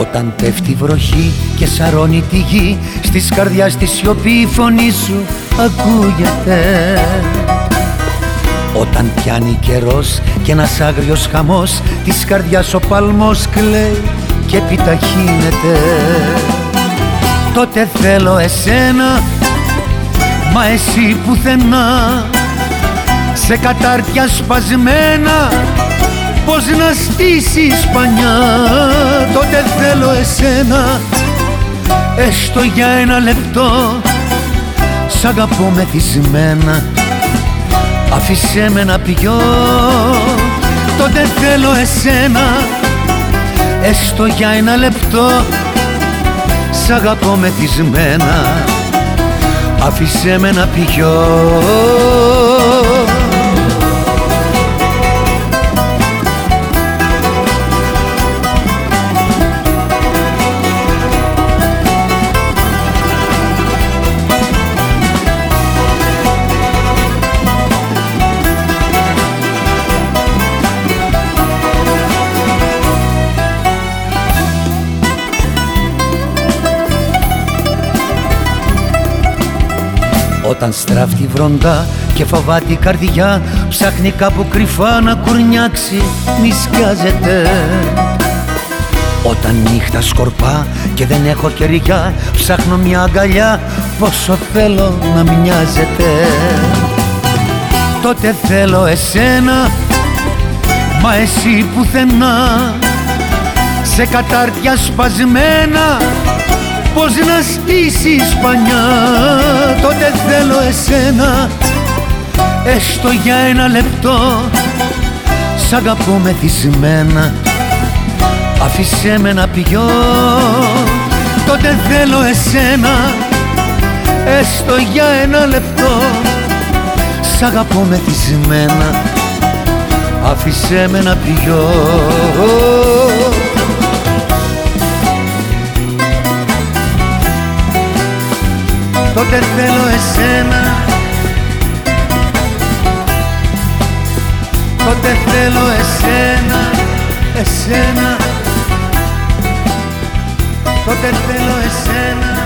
Όταν πέφτει βροχή και σαρώνει τη γη Στις καρδιάς της σιωπή η φωνή σου ακούγεται. Όταν πιάνει καιρός και ένας άγριος χαμός Της καρδιάς ο παλμός κλαίει και επιταχύνεται. Τότε θέλω εσένα Μα εσύ πουθενά Σε κατάρτια σπασμένα Πώς να στήσεις πανιά Τότε θέλω εσένα. Έστω για ένα λεπτό Σ' αγαπώ μεθυσμένα. Άφησέ με να πιω Τότε θέλω εσένα. Έστω για ένα λεπτό Σ' αγαπώ μεθυσμένα. Άφησέ με να πιω Όταν στράφτει βροντά και φοβάται η καρδιά Ψάχνει κάπου κρυφά να κουρνιάξει μη σκιάζεται Όταν νύχτα σκορπά και δεν έχω κεριά Ψάχνω μια αγκαλιά πόσο θέλω να μοιάζεται. Τότε θέλω εσένα Μα εσύ πουθενά Σε κατάρτια σπασμένα Πώς να στήσεις πανιά Τότε θέλω εσένα. Έστω για ένα λεπτό Σ' αγαπώ μεθυσμένα. Άφησέ με να πιω Τότε θέλω εσένα. Έστω για ένα λεπτό Σ' αγαπώ μεθυσμένα. Άφησέ με να πιω τότε θέλω εσένα. Τότε θέλω εσένα, εσένα. Τότε θέλω εσένα